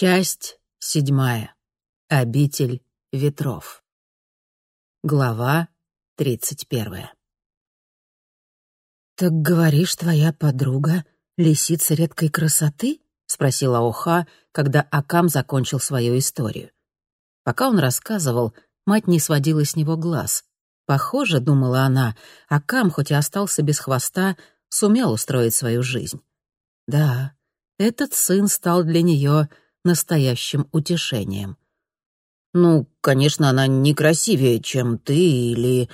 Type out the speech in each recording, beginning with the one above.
Часть седьмая. Обитель ветров. Глава тридцать первая. «Так говоришь, твоя подруга — лисица редкой красоты?» — спросила Оха, когда Акам закончил свою историю. Пока он рассказывал, мать не сводила с него глаз. Похоже, думала она, Акам, хоть и остался без хвоста, сумел устроить свою жизнь. Да, этот сын стал для нее настоящим утешением. «Ну, конечно, она не красивее, чем ты или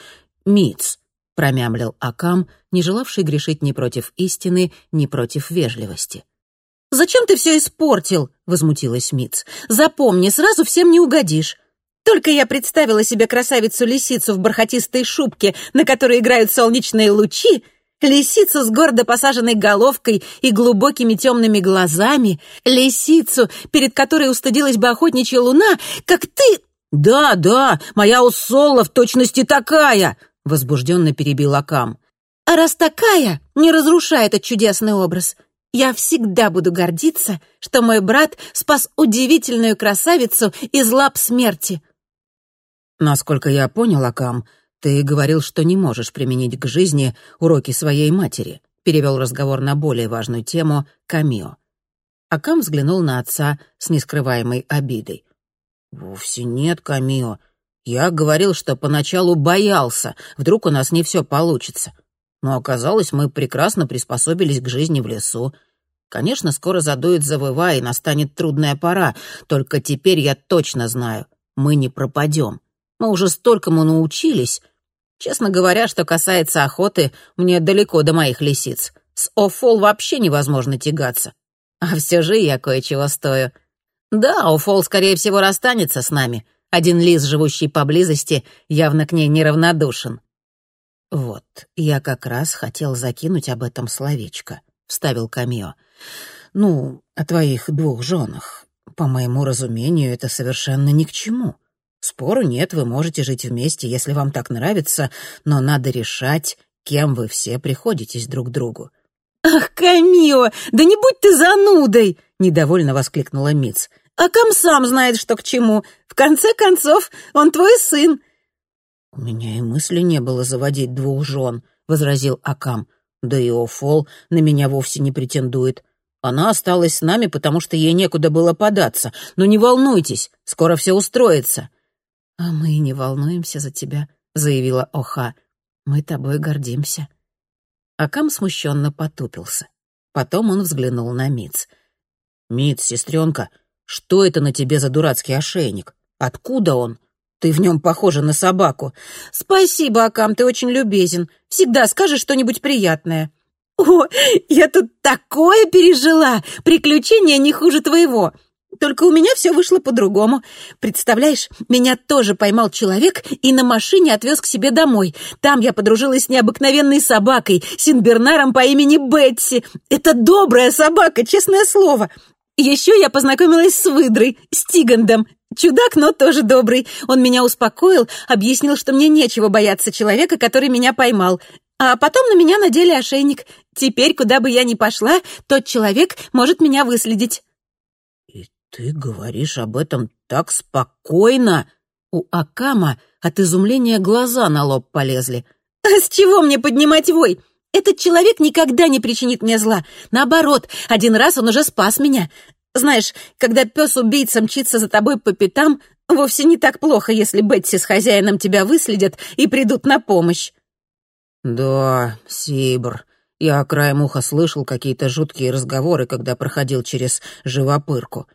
Миц», — промямлил Акам, не желавший грешить ни против истины, ни против вежливости. «Зачем ты все испортил?» — возмутилась Миц. «Запомни, сразу всем не угодишь. Только я представила себе красавицу-лисицу в бархатистой шубке, на которой играют солнечные лучи, лисицу с гордо посаженной головкой и глубокими темными глазами, лисицу, перед которой устыдилась бы охотничья луна, как ты... «Да, да, моя Усолла в точности такая!» — возбужденно перебил Акам. «А раз такая, не разрушай этот чудесный образ. Я всегда буду гордиться, что мой брат спас удивительную красавицу из лап смерти». «Насколько я понял, Акам, «Ты говорил, что не можешь применить к жизни уроки своей матери», перевел разговор на более важную тему — Камио. Акам взглянул на отца с нескрываемой обидой. «Вовсе нет, Камио. Я говорил, что поначалу боялся, вдруг у нас не все получится. Но оказалось, мы прекрасно приспособились к жизни в лесу. Конечно, скоро задует завыва, и настанет трудная пора, только теперь я точно знаю, мы не пропадем. Мы уже столькому научились, Честно говоря, что касается охоты, мне далеко до моих лисиц. С Офол вообще невозможно тягаться. А все же я кое-чего стою. Да, Офол, скорее всего, расстанется с нами. Один лис, живущий поблизости, явно к ней неравнодушен. «Вот, я как раз хотел закинуть об этом словечко», — вставил Камио. «Ну, о твоих двух женах. По моему разумению, это совершенно ни к чему. Спору нет, вы можете жить вместе, если вам так нравится, но надо решать, кем вы все приходитесь друг другу». «Ах, Камио, да не будь ты занудой!» — недовольно воскликнула Миц. «А Кам сам знает, что к чему. В конце концов, он твой сын». «У меня и мысли не было заводить двух жен», — возразил Акам. «Да и Офол на меня вовсе не претендует. Она осталась с нами, потому что ей некуда было податься. Но не волнуйтесь, скоро все устроится». «А мы не волнуемся за тебя», — заявила Оха. «Мы тобой гордимся». Акам смущенно потупился. Потом он взглянул на Миц. «Миц, сестренка, что это на тебе за дурацкий ошейник? Откуда он? Ты в нем похожа на собаку». «Спасибо, Акам, ты очень любезен. Всегда скажешь что-нибудь приятное». «О, я тут такое пережила! Приключение не хуже твоего. Только у меня все вышло по-другому. Представляешь, меня тоже поймал человек и на машине отвез к себе домой. Там я подружилась с необыкновенной собакой, Синбернаром по имени Бетси. Это добрая собака, честное слово. Еще я познакомилась с выдрой, Стигандом. Чудак, но тоже добрый. Он меня успокоил, объяснил, что мне нечего бояться человека, который меня поймал. А потом на меня надели ошейник. Теперь, куда бы я ни пошла, тот человек может меня выследить. «Ты говоришь об этом так спокойно!» У Акама от изумления глаза на лоб полезли. «А с чего мне поднимать вой? Этот человек никогда не причинит мне зла. Наоборот, один раз он уже спас меня. Знаешь, когда пес-убийца мчится за тобой по пятам, вовсе не так плохо, если Бетси с хозяином тебя выследят и придут на помощь». «Да, Сибр. Я краем уха слышал какие-то жуткие разговоры, когда проходил через живопырку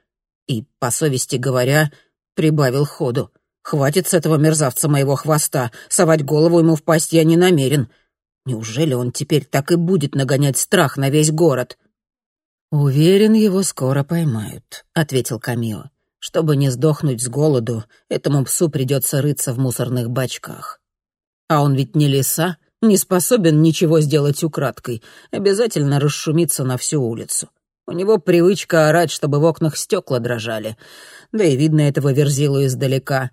и, по совести говоря, прибавил ходу. «Хватит с этого мерзавца моего хвоста, совать голову ему в пасть я не намерен. Неужели он теперь так и будет нагонять страх на весь город?» «Уверен, его скоро поймают», — ответил Камио. «Чтобы не сдохнуть с голоду, этому псу придется рыться в мусорных бачках. А он ведь не лиса, не способен ничего сделать украдкой, обязательно расшумится на всю улицу. У него привычка орать, чтобы в окнах стекла дрожали. Да и видно этого верзилу издалека.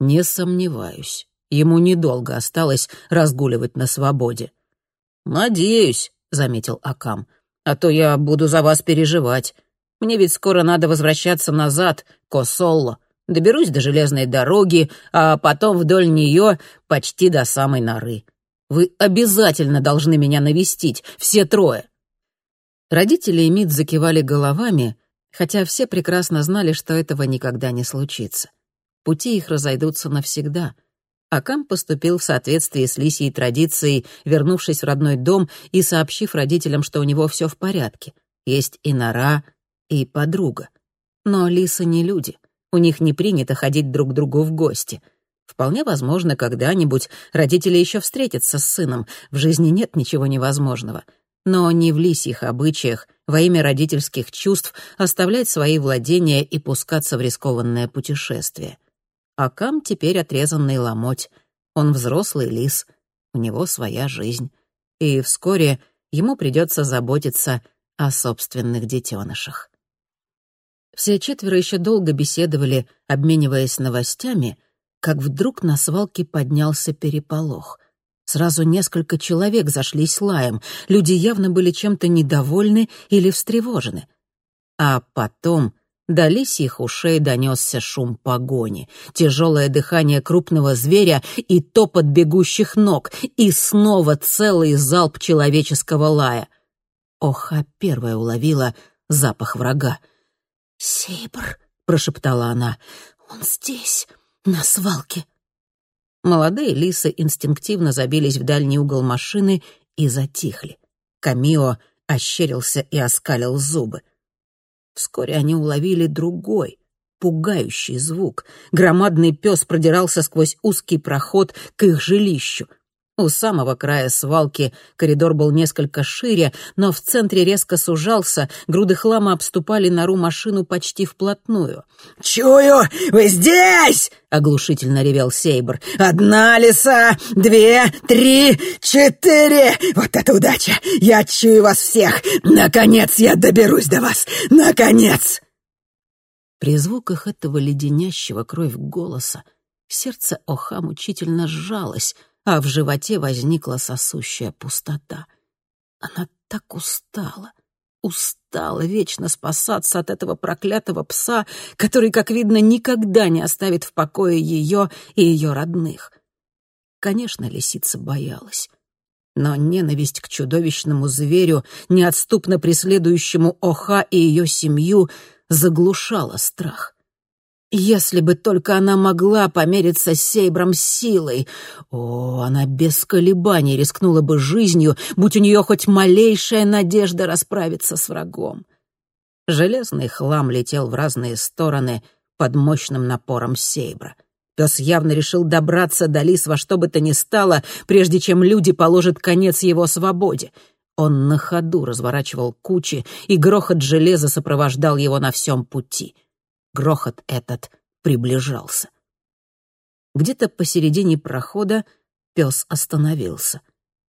Не сомневаюсь, ему недолго осталось разгуливать на свободе. «Надеюсь», — заметил Акам, — «а то я буду за вас переживать. Мне ведь скоро надо возвращаться назад, к Осолло. Доберусь до железной дороги, а потом вдоль нее почти до самой норы. Вы обязательно должны меня навестить, все трое». Родители и Мид закивали головами, хотя все прекрасно знали, что этого никогда не случится. Пути их разойдутся навсегда. Акам поступил в соответствии с лисьей традицией, вернувшись в родной дом и сообщив родителям, что у него все в порядке. Есть и нора, и подруга. Но лисы не люди — у них не принято ходить друг к другу в гости. Вполне возможно, когда-нибудь родители еще встретятся с сыном. В жизни нет ничего невозможного. Но не в лисьих обычаях во имя родительских чувств оставлять свои владения и пускаться в рискованное путешествие. А Кам теперь отрезанный ломоть. Он взрослый лис, у него своя жизнь. И вскоре ему придется заботиться о собственных детенышах. Все четверо еще долго беседовали, обмениваясь новостями, как вдруг на свалке поднялся переполох. Сразу несколько человек зашлись лаем, люди явно были чем-то недовольны или встревожены. А потом до лисьих ушей донесся шум погони, тяжелое дыхание крупного зверя и топот бегущих ног, и снова целый залп человеческого лая. Оха первая уловила запах врага — «Сейбр», — прошептала она, — «он здесь, на свалке». Молодые лисы инстинктивно забились в дальний угол машины и затихли. Камио ощерился и оскалил зубы. Вскоре они уловили другой, пугающий звук. Громадный пес продирался сквозь узкий проход к их жилищу. У самого края свалки коридор был несколько шире, но в центре резко сужался, груды хлама обступали нору машину почти вплотную. «Чую, вы здесь!» — оглушительно ревел Сейбр. «Одна лиса, две, три, четыре! Вот это удача! Я чую вас всех! Наконец я доберусь до вас! Наконец!» При звуках этого леденящего кровь голоса сердце Оха мучительно сжалось — а в животе возникла сосущая пустота. Она так устала, устала вечно спасаться от этого проклятого пса, который, как видно, никогда не оставит в покое ее и ее родных. Конечно, лисица боялась. Но ненависть к чудовищному зверю, неотступно преследующему Оха и ее семью, заглушала страх. Если бы только она могла помериться с Сейбром силой. О, она без колебаний рискнула бы жизнью, будь у нее хоть малейшая надежда расправиться с врагом. Железный хлам летел в разные стороны под мощным напором Сейбра. Пес явно решил добраться до лис во что бы то ни стало, прежде чем люди положат конец его свободе. Он на ходу разворачивал кучи, и грохот железа сопровождал его на всем пути — Грохот этот приближался. Где-то посередине прохода пес остановился.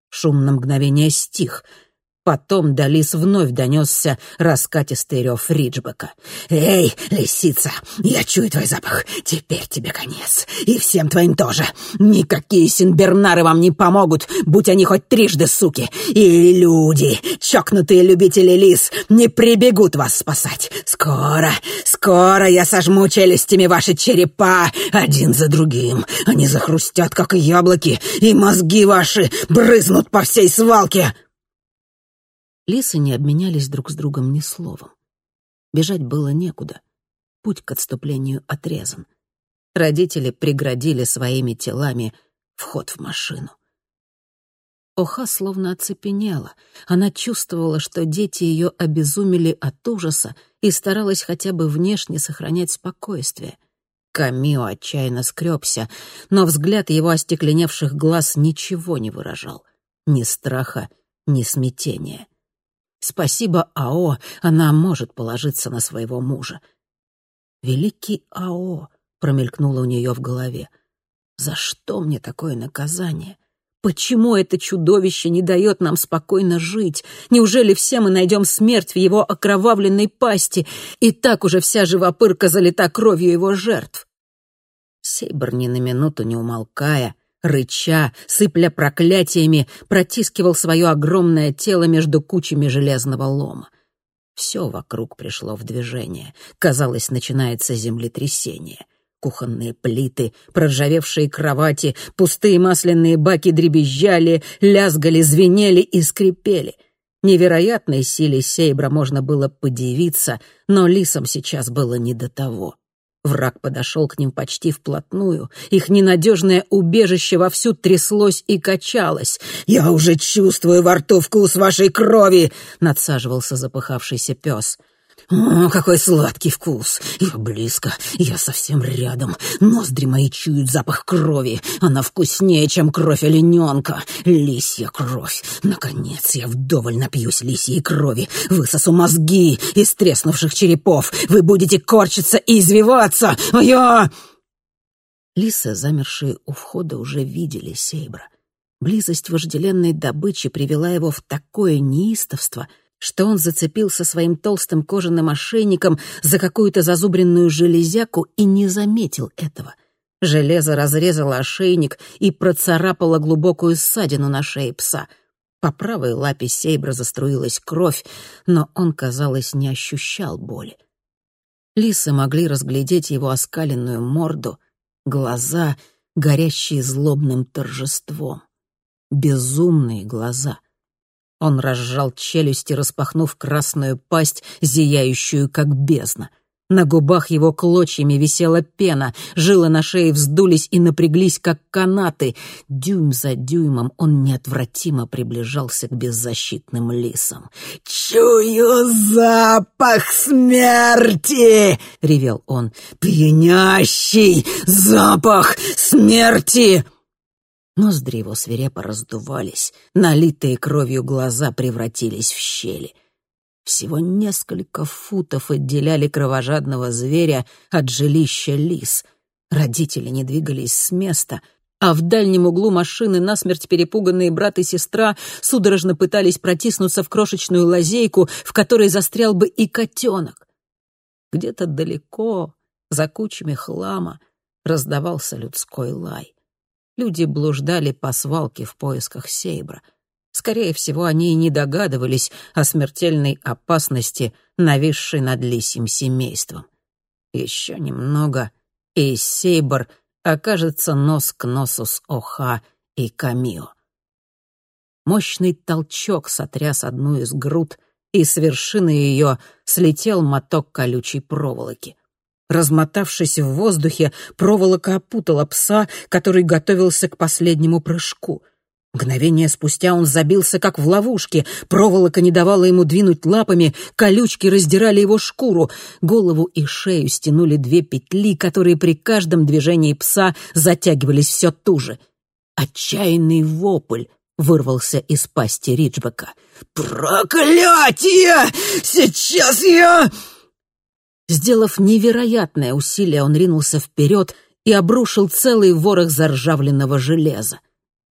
Шум на мгновение стих — Потом до лис вновь донесся раскатистый рев Риджбека. «Эй, лисица, я чую твой запах. Теперь тебе конец. И всем твоим тоже. Никакие синбернары вам не помогут, будь они хоть трижды суки. И люди, чокнутые любители лис, не прибегут вас спасать. Скоро, скоро я сожму челюстями ваши черепа один за другим. Они захрустят, как яблоки, и мозги ваши брызнут по всей свалке». Лисы не обменялись друг с другом ни словом. Бежать было некуда. Путь к отступлению отрезан. Родители преградили своими телами вход в машину. Оха словно оцепенела. Она чувствовала, что дети ее обезумели от ужаса и старалась хотя бы внешне сохранять спокойствие. Камио отчаянно скребся, но взгляд его остекленевших глаз ничего не выражал. Ни страха, ни смятения. Спасибо Ао, она может положиться на своего мужа. «Великий Ао», — промелькнуло у нее в голове. «За что мне такое наказание? Почему это чудовище не дает нам спокойно жить? Неужели все мы найдем смерть в его окровавленной пасти? И так уже вся живопырка залита кровью его жертв?» Сейбр ни на минуту не умолкая, рыча, сыпля проклятиями, протискивал свое огромное тело между кучами железного лома. Все вокруг пришло в движение. Казалось, начинается землетрясение. Кухонные плиты, проржавевшие кровати, пустые масляные баки дребезжали, лязгали, звенели и скрипели. Невероятной силе Сейбра можно было подивиться, но лисам сейчас было не до того. Враг подошел к ним почти вплотную. Их ненадежное убежище вовсю тряслось и качалось. «Я уже чувствую во рту вкус вашей крови!» — надсаживался запыхавшийся пес. О, какой сладкий вкус! Я близко, я совсем рядом. Ноздри мои чуют запах крови. Она вкуснее, чем кровь олененка. Лисья кровь. Наконец я вдоволь напьюсь лисьей крови. Высосу мозги из треснувших черепов. Вы будете корчиться и извиваться, а я... Лисы, замершие у входа, уже видели Сейбра. Близость вожделенной добычи привела его в такое неистовство — что он зацепился своим толстым кожаным ошейником за какую-то зазубренную железяку и не заметил этого. Железо разрезало ошейник и процарапало глубокую ссадину на шее пса. По правой лапе Сейбра заструилась кровь, но он, казалось, не ощущал боли. Лисы могли разглядеть его оскаленную морду, глаза, горящие злобным торжеством. Безумные глаза — он разжал челюсти, распахнув красную пасть, зияющую как бездна. На губах его клочьями висела пена, жилы на шее вздулись и напряглись, как канаты. Дюйм за дюймом он неотвратимо приближался к беззащитным лисам. «Чую запах смерти!» — ревел он. «Пьянящий запах смерти!» Ноздри его свирепо раздувались, налитые кровью глаза превратились в щели. Всего несколько футов отделяли кровожадного зверя от жилища лис. Родители не двигались с места, а в дальнем углу машины насмерть перепуганные брат и сестра судорожно пытались протиснуться в крошечную лазейку, в которой застрял бы и котенок. Где-то далеко, за кучами хлама, раздавался людской лай. Люди блуждали по свалке в поисках Сейбра. Скорее всего, они и не догадывались о смертельной опасности, нависшей над лисьим семейством. Еще немного, и Сейбр окажется нос к носу с Оха и Камио. Мощный толчок сотряс одну из груд, и с вершины ее слетел моток колючей проволоки. Размотавшись в воздухе, проволока опутала пса, который готовился к последнему прыжку. Мгновение спустя он забился, как в ловушке. Проволока не давала ему двинуть лапами, колючки раздирали его шкуру. Голову и шею стянули две петли, которые при каждом движении пса затягивались все туже. Отчаянный вопль вырвался из пасти Риджбека. «Проклятие! Сейчас я...» Сделав невероятное усилие, он ринулся вперед и обрушил целый ворох заржавленного железа.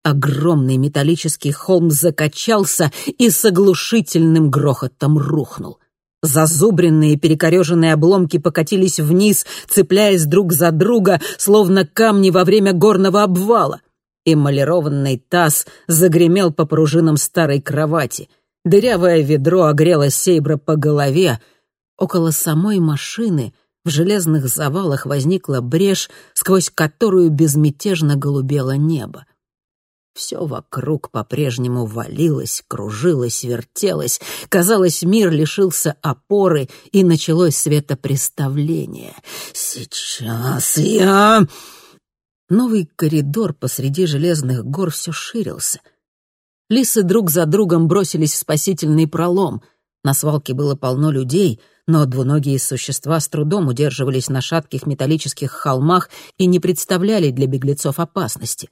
Огромный металлический холм закачался и с оглушительным грохотом рухнул. Зазубренные перекореженные обломки покатились вниз, цепляясь друг за друга, словно камни во время горного обвала. Эмалированный таз загремел по пружинам старой кровати. Дырявое ведро огрело Сейбра по голове — Около самой машины в железных завалах возникла брешь, сквозь которую безмятежно голубело небо. Все вокруг по-прежнему валилось, кружилось, вертелось. Казалось, мир лишился опоры, и началось светопреставление. «Сейчас я...» Новый коридор посреди железных гор все ширился. Лисы друг за другом бросились в спасительный пролом. На свалке было полно людей — но двуногие существа с трудом удерживались на шатких металлических холмах и не представляли для беглецов опасности.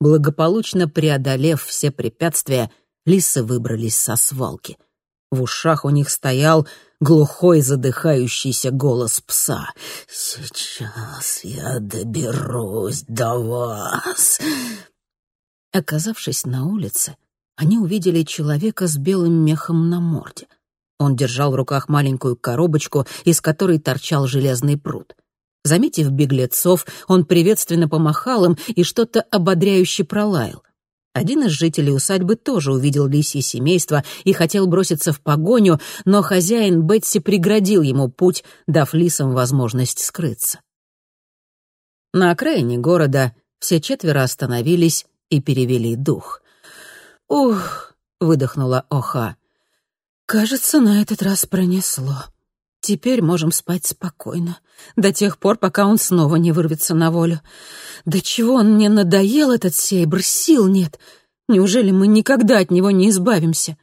Благополучно преодолев все препятствия, лисы выбрались со свалки. В ушах у них стоял глухой задыхающийся голос пса. «Сейчас я доберусь до вас». Оказавшись на улице, они увидели человека с белым мехом на морде. Он держал в руках маленькую коробочку, из которой торчал железный пруд. Заметив беглецов, он приветственно помахал им и что-то ободряюще пролаял. Один из жителей усадьбы тоже увидел лисье семейство и хотел броситься в погоню, но хозяин Бетси преградил ему путь, дав лисам возможность скрыться. На окраине города все четверо остановились и перевели дух. «Ух!» — выдохнула Оха. «Кажется, на этот раз пронесло. Теперь можем спать спокойно, до тех пор, пока он снова не вырвется на волю. Да чего он мне надоел, этот сейбр, сил нет. Неужели мы никогда от него не избавимся?»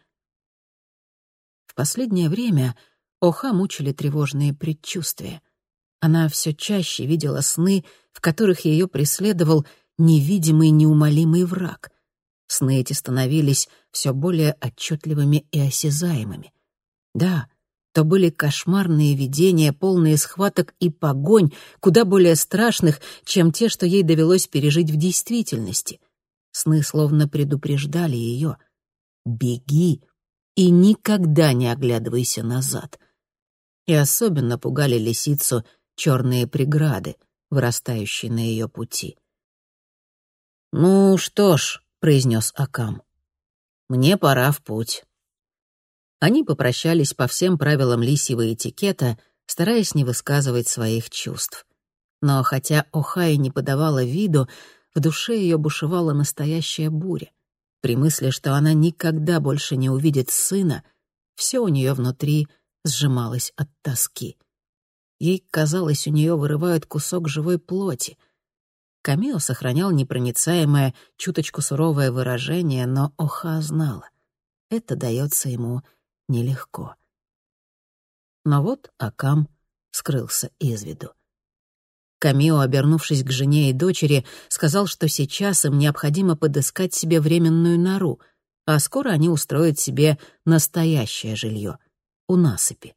В последнее время Оха мучили тревожные предчувствия. Она все чаще видела сны, в которых ее преследовал невидимый неумолимый враг. Сны эти становились все более отчетливыми и осязаемыми. Да, то были кошмарные видения, полные схваток и погонь, куда более страшных, чем те, что ей довелось пережить в действительности. Сны словно предупреждали ее. «Беги и никогда не оглядывайся назад». И особенно пугали лисицу черные преграды, вырастающие на ее пути. «Ну что ж», — произнес Акам, — «мне пора в путь». Они попрощались по всем правилам лисьего этикета, стараясь не высказывать своих чувств. Но хотя Охай не подавала виду, в душе ее бушевала настоящая буря. При мысли, что она никогда больше не увидит сына, все у нее внутри сжималось от тоски. Ей казалось, у нее вырывают кусок живой плоти — Камио сохранял непроницаемое, чуточку суровое выражение, но Оха знала. Это дается ему нелегко. Но вот Акам скрылся из виду. Камио, обернувшись к жене и дочери, сказал, что сейчас им необходимо подыскать себе временную нору, а скоро они устроят себе настоящее жилье у насыпи.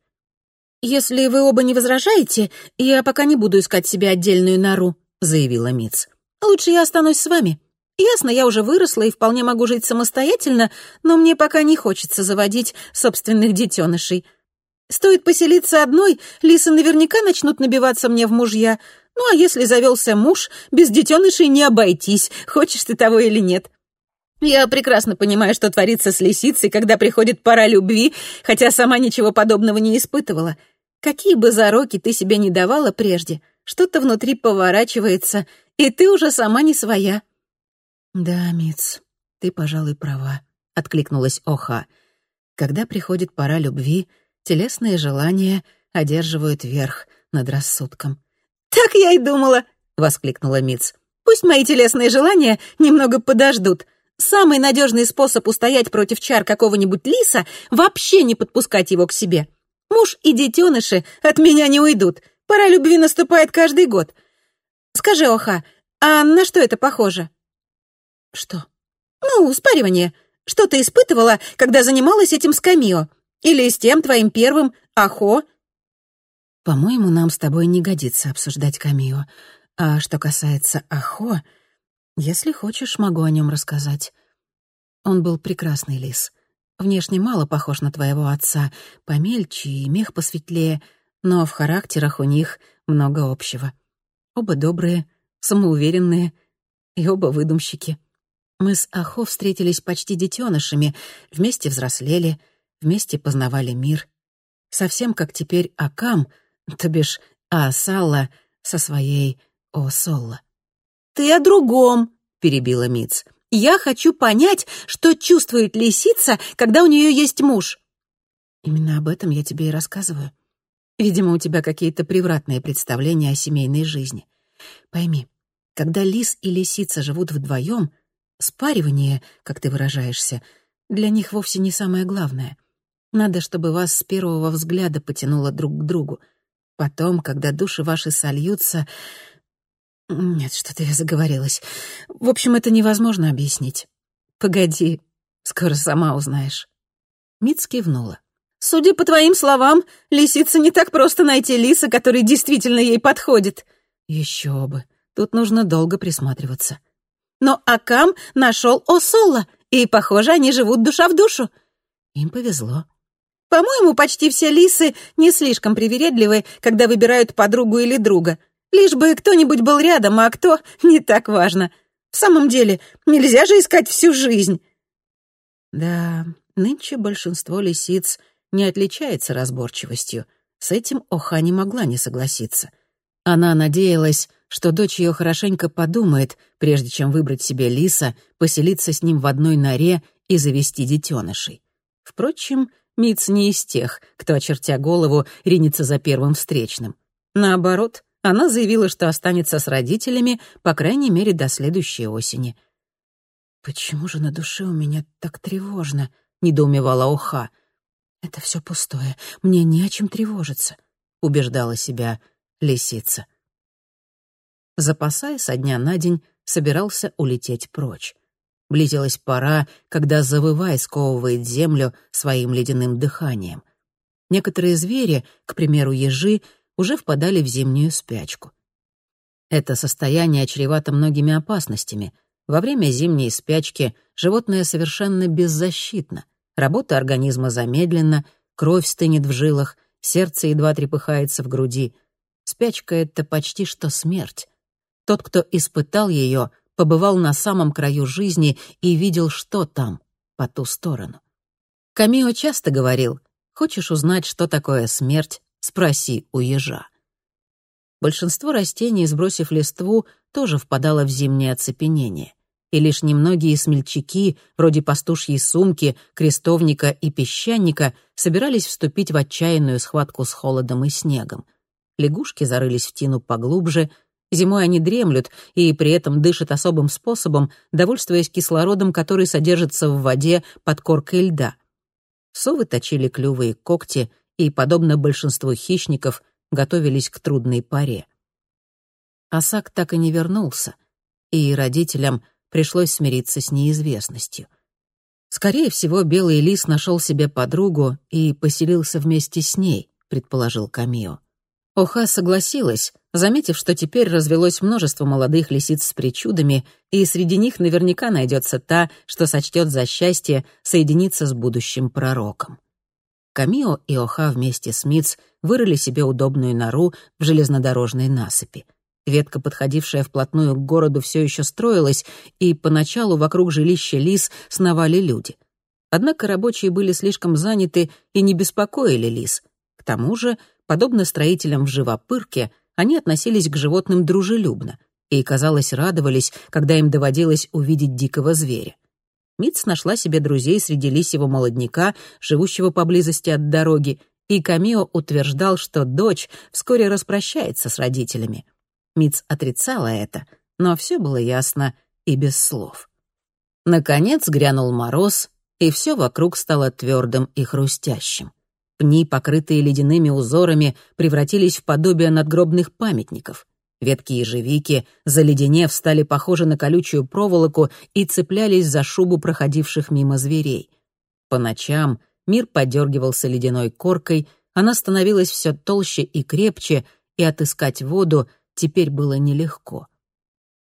«Если вы оба не возражаете, я пока не буду искать себе отдельную нору», — заявила Миц. «Лучше я останусь с вами. Ясно, я уже выросла и вполне могу жить самостоятельно, но мне пока не хочется заводить собственных детенышей. Стоит поселиться одной, лисы наверняка начнут набиваться мне в мужья. Ну а если завелся муж, без детенышей не обойтись, хочешь ты того или нет». Я прекрасно понимаю, что творится с лисицей, когда приходит пора любви, хотя сама ничего подобного не испытывала. Какие бы зароки ты себе не давала прежде — что-то внутри поворачивается, и ты уже сама не своя». «Да, Миц, ты, пожалуй, права», — откликнулась Оха. «Когда приходит пора любви, телесные желания одерживают верх над рассудком». «Так я и думала», — воскликнула Миц. «Пусть мои телесные желания немного подождут. Самый надежный способ устоять против чар какого-нибудь лиса — вообще не подпускать его к себе. Муж и детеныши от меня не уйдут. Пора любви наступает каждый год. Скажи, Оха, а на что это похоже?» «Что?» «Ну, спаривание. Что ты испытывала, когда занималась этим с Камио? Или с тем твоим первым Ахо?» «По-моему, нам с тобой не годится обсуждать Камио. А что касается Ахо, если хочешь, могу о нем рассказать. Он был прекрасный лис. Внешне мало похож на твоего отца, помельче и мех посветлее — но в характерах у них много общего. Оба добрые, самоуверенные и оба выдумщики. Мы с Ахо встретились почти детенышами, вместе взрослели, вместе познавали мир. Совсем как теперь Акам, то бишь Аасалла со своей Осолла. «Ты о другом», — перебила Миц. «Я хочу понять, что чувствует лисица, когда у нее есть муж». Именно об этом я тебе и рассказываю. Видимо, у тебя какие-то превратные представления о семейной жизни. Пойми, когда лис и лисица живут вдвоем, спаривание, как ты выражаешься, для них вовсе не самое главное. Надо, чтобы вас с первого взгляда потянуло друг к другу. Потом, когда души ваши сольются... Нет, что-то я заговорилась. В общем, это невозможно объяснить. Погоди, скоро сама узнаешь. Митс кивнула. Судя по твоим словам, лисице не так просто найти лиса, который действительно ей подходит. Еще бы. Тут нужно долго присматриваться. Но Акам нашел Осолла, и, похоже, они живут душа в душу. Им повезло. По-моему, почти все лисы не слишком привередливы, когда выбирают подругу или друга. Лишь бы кто-нибудь был рядом, а кто — не так важно. В самом деле, нельзя же искать всю жизнь. Да, нынче большинство лисиц не отличается разборчивостью. С этим Оха не могла не согласиться. Она надеялась, что дочь ее хорошенько подумает, прежде чем выбрать себе лиса, поселиться с ним в одной норе и завести детенышей. Впрочем, Миц не из тех, кто, очертя голову, ринется за первым встречным. Наоборот, она заявила, что останется с родителями, по крайней мере, до следующей осени. «Почему же на душе у меня так тревожно?» — недоумевала Оха. «Это все пустое, мне не о чем тревожиться», — убеждала себя лисица. Запасая со дня на день, собирался улететь прочь. Близилась пора, когда завывай сковывает землю своим ледяным дыханием. Некоторые звери, к примеру, ежи, уже впадали в зимнюю спячку. Это состояние чревато многими опасностями. Во время зимней спячки животное совершенно беззащитно. Работа организма замедлена, кровь стынет в жилах, сердце едва трепыхается в груди. Спячка — это почти что смерть. Тот, кто испытал ее, побывал на самом краю жизни и видел, что там, по ту сторону. Камио часто говорил, «Хочешь узнать, что такое смерть? Спроси у ежа». Большинство растений, сбросив листву, тоже впадало в зимнее оцепенение. И лишь немногие смельчаки, вроде пастушьей сумки, крестовника и песчаника, собирались вступить в отчаянную схватку с холодом и снегом. Лягушки зарылись в тину поглубже — Зимой они дремлют и при этом дышат особым способом, довольствуясь кислородом, который содержится в воде под коркой льда. Совы точили клювы и когти и, подобно большинству хищников, готовились к трудной паре. Асак так и не вернулся, и родителям пришлось смириться с неизвестностью. Скорее всего, белый лис нашел себе подругу и поселился вместе с ней, предположил Камио. Оха согласилась, заметив, что теперь развелось множество молодых лисиц с причудами, и среди них наверняка найдется та, что сочтет за счастье соединиться с будущим пророком. Камио и Оха вместе с Миц вырыли себе удобную нору в железнодорожной насыпи. Ветка, подходившая вплотную к городу, все еще строилась, и поначалу вокруг жилища лис сновали люди. Однако рабочие были слишком заняты и не беспокоили лис. К тому же подобно строителям в живопырке, они относились к животным дружелюбно и, казалось, радовались, когда им доводилось увидеть дикого зверя. Митц нашла себе друзей среди лисьего молодняка, живущего поблизости от дороги, и Камио утверждал, что дочь вскоре распрощается с родителями. Митц отрицала это, но все было ясно и без слов. Наконец грянул мороз, и все вокруг стало твердым и хрустящим. Пни, покрытые ледяными узорами, превратились в подобие надгробных памятников. Ветки ежевики, заледенев, стали похожи на колючую проволоку и цеплялись за шубу проходивших мимо зверей. По ночам мир подергивался ледяной коркой, она становилась все толще и крепче, и отыскать воду теперь было нелегко.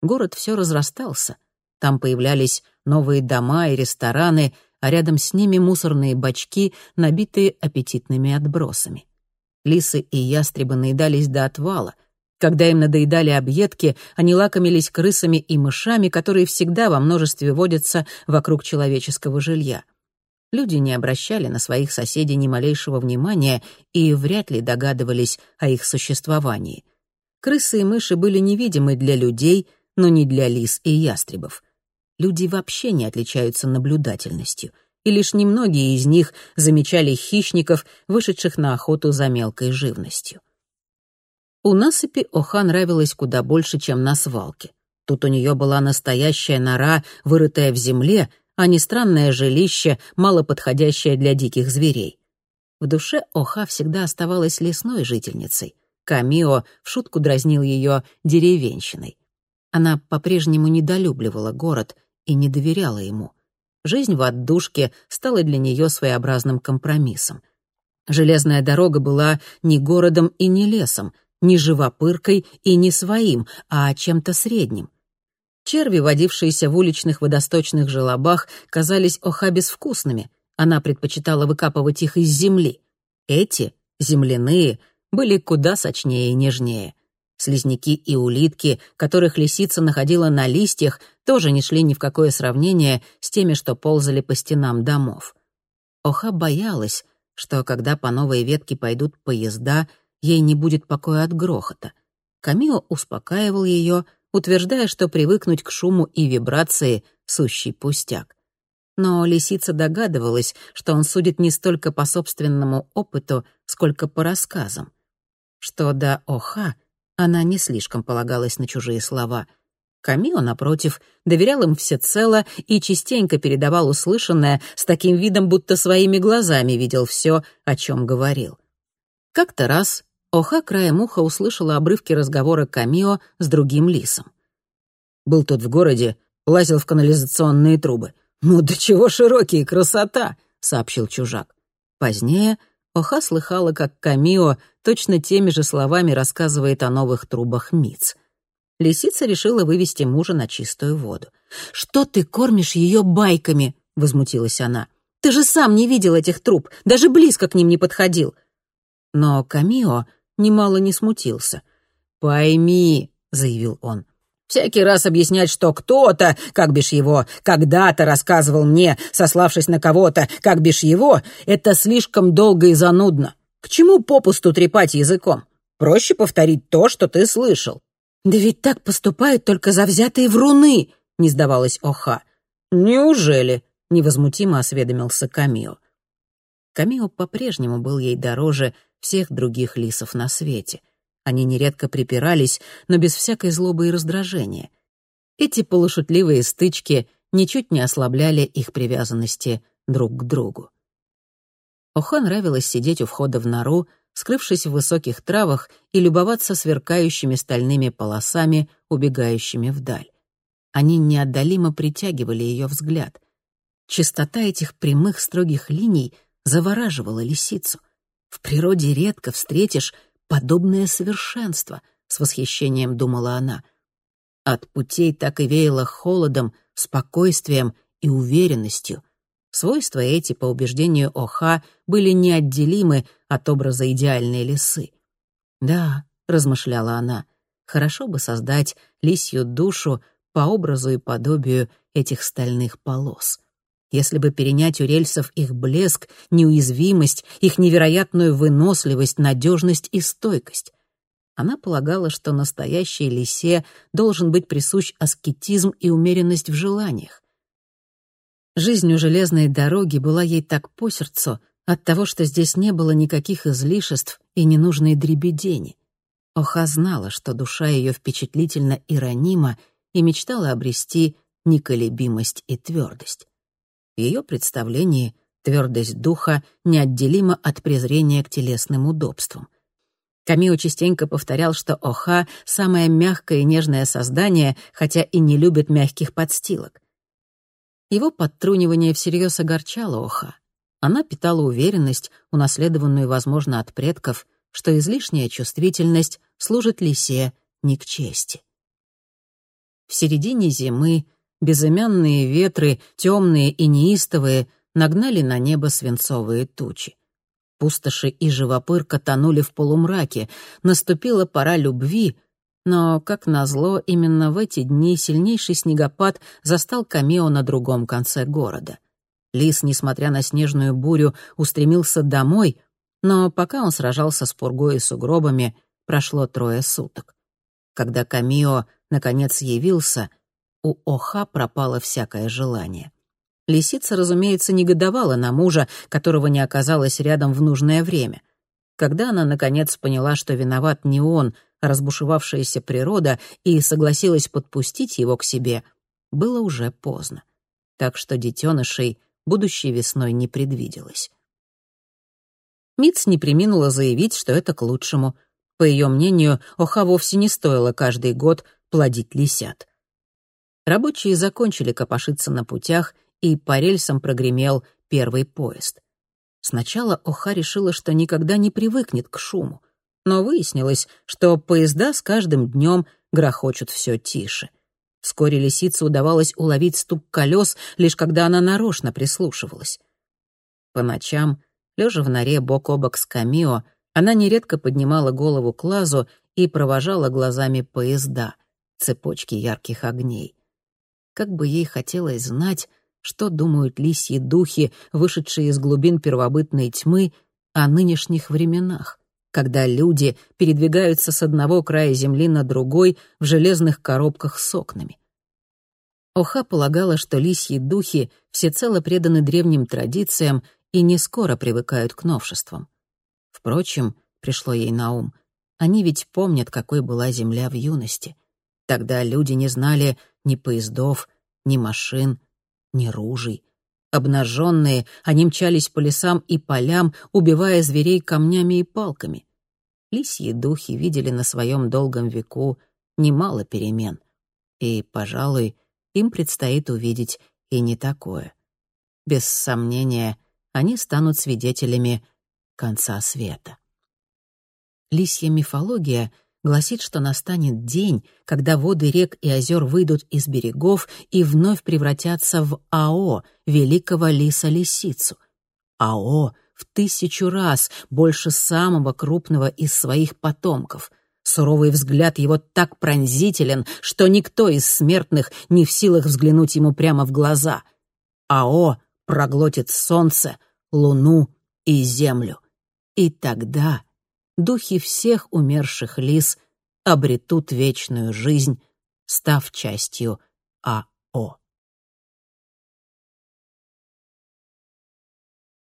Город все разрастался. Там появлялись новые дома и рестораны — а рядом с ними мусорные бачки, набитые аппетитными отбросами. Лисы и ястребы наедались до отвала. Когда им надоедали объедки, они лакомились крысами и мышами, которые всегда во множестве водятся вокруг человеческого жилья. Люди не обращали на своих соседей ни малейшего внимания и вряд ли догадывались о их существовании. Крысы и мыши были невидимы для людей, но не для лис и ястребов люди вообще не отличаются наблюдательностью, и лишь немногие из них замечали хищников, вышедших на охоту за мелкой живностью. У насыпи Оха нравилось куда больше, чем на свалке. Тут у нее была настоящая нора, вырытая в земле, а не странное жилище, мало подходящее для диких зверей. В душе Оха всегда оставалась лесной жительницей. Камио в шутку дразнил ее деревенщиной. Она по-прежнему недолюбливала город и не доверяла ему. Жизнь в отдушке стала для нее своеобразным компромиссом. Железная дорога была не городом и не лесом, не живопыркой и не своим, а чем-то средним. Черви, водившиеся в уличных водосточных желобах, казались оха безвкусными. Она предпочитала выкапывать их из земли. Эти, земляные, были куда сочнее и нежнее. Слизняки и улитки, которых лисица находила на листьях, тоже не шли ни в какое сравнение с теми, что ползали по стенам домов. Оха боялась, что когда по новой ветке пойдут поезда, ей не будет покоя от грохота. Камио успокаивал ее, утверждая, что привыкнуть к шуму и вибрации — сущий пустяк. Но лисица догадывалась, что он судит не столько по собственному опыту, сколько по рассказам. Что до Оха, она не слишком полагалась на чужие слова. Камио, напротив, доверял им всецело и частенько передавал услышанное с таким видом, будто своими глазами видел все, о чем говорил. Как-то раз Оха краем уха услышала обрывки разговора Камио с другим лисом. Был тут в городе, лазил в канализационные трубы. «Ну, до чего широкие, красота!» — сообщил чужак. Позднее Оха слыхала, как Камио точно теми же словами рассказывает о новых трубах Миц. Лисица решила вывести мужа на чистую воду. «Что ты кормишь ее байками?» — возмутилась она. «Ты же сам не видел этих труб, даже близко к ним не подходил». Но Камио немало не смутился. «Пойми», — заявил он, — «всякий раз объяснять, что кто-то, как бишь его, когда-то рассказывал мне, сославшись на кого-то, как бишь его, это слишком долго и занудно. К чему попусту трепать языком? Проще повторить то, что ты слышал». «Да ведь так поступают только завзятые вруны», — не сдавалась Оха. «Неужели?» — невозмутимо осведомился Камио. Камио по-прежнему был ей дороже всех других лисов на свете. Они нередко припирались, но без всякой злобы и раздражения. Эти полушутливые стычки ничуть не ослабляли их привязанности друг к другу. Охо нравилось сидеть у входа в нору, скрывшись в высоких травах и любоваться сверкающими стальными полосами, убегающими вдаль. Они неотдалимо притягивали ее взгляд. Чистота этих прямых строгих линий завораживала лисицу. В природе редко встретишь подобное совершенство, с восхищением думала она. От путей так и веяло холодом, спокойствием и уверенностью. Свойства эти, по убеждению Оха, были неотделимы от образа идеальной лисы. «Да», — размышляла она, — «хорошо бы создать лисью душу по образу и подобию этих стальных полос». Если бы перенять у рельсов их блеск, неуязвимость, их невероятную выносливость, надежность и стойкость. Она полагала, что настоящей лисе должен быть присущ аскетизм и умеренность в желаниях. Жизнь у железной дороги была ей так по сердцу от того, что здесь не было никаких излишеств и ненужной дребедени. Оха знала, что душа ее впечатлительно и ранима, и мечтала обрести неколебимость и твердость. В ее представлении твердость духа неотделима от презрения к телесным удобствам. Камио частенько повторял, что Оха — самое мягкое и нежное создание, хотя и не любит мягких подстилок. Его подтрунивание всерьез огорчало Оха. Она питала уверенность, унаследованную, возможно, от предков, что излишняя чувствительность служит лисе не к чести. В середине зимы Безымянные ветры, темные и неистовые, нагнали на небо свинцовые тучи. Пустоши и живопырка тонули в полумраке, наступила пора любви, но, как назло, именно в эти дни сильнейший снегопад застал Камео на другом конце города. Лис, несмотря на снежную бурю, устремился домой, но пока он сражался с пургой и сугробами, прошло трое суток. Когда Камио наконец явился — у Оха пропало всякое желание. Лисица, разумеется, негодовала на мужа, которого не оказалось рядом в нужное время. Когда она, наконец, поняла, что виноват не он, а разбушевавшаяся природа, и согласилась подпустить его к себе, было уже поздно. Так что детенышей будущей весной не предвиделось. Митц не приминула заявить, что это к лучшему. По ее мнению, Оха вовсе не стоило каждый год плодить лисят. Рабочие закончили копошиться на путях, и по рельсам прогремел первый поезд. Сначала Оха решила, что никогда не привыкнет к шуму, но выяснилось, что поезда с каждым днем грохочут все тише. Вскоре лисице удавалось уловить стук колес, лишь когда она нарочно прислушивалась. По ночам, лежа в норе бок о бок с Камио, она нередко поднимала голову к лазу и провожала глазами поезда, цепочки ярких огней. Как бы ей хотелось знать, что думают лисьи духи, вышедшие из глубин первобытной тьмы, о нынешних временах, когда люди передвигаются с одного края земли на другой в железных коробках с окнами. Оха полагала, что лисьи духи всецело преданы древним традициям и не скоро привыкают к новшествам. Впрочем, пришло ей на ум, они ведь помнят, какой была земля в юности. Тогда люди не знали ни поездов, ни машин, ни ружей. Обнаженные, они мчались по лесам и полям, убивая зверей камнями и палками. Лисьи духи видели на своем долгом веку немало перемен. И, пожалуй, им предстоит увидеть и не такое. Без сомнения, они станут свидетелями конца света. Лисья мифология гласит, что настанет день, когда воды рек и озер выйдут из берегов и вновь превратятся в Ао, великого лиса-лисицу. Ао в тысячу раз больше самого крупного из своих потомков. Суровый взгляд его так пронзителен, что никто из смертных не в силах взглянуть ему прямо в глаза. Ао проглотит солнце, луну и землю. И тогда духи всех умерших лис обретут вечную жизнь, став частью АО.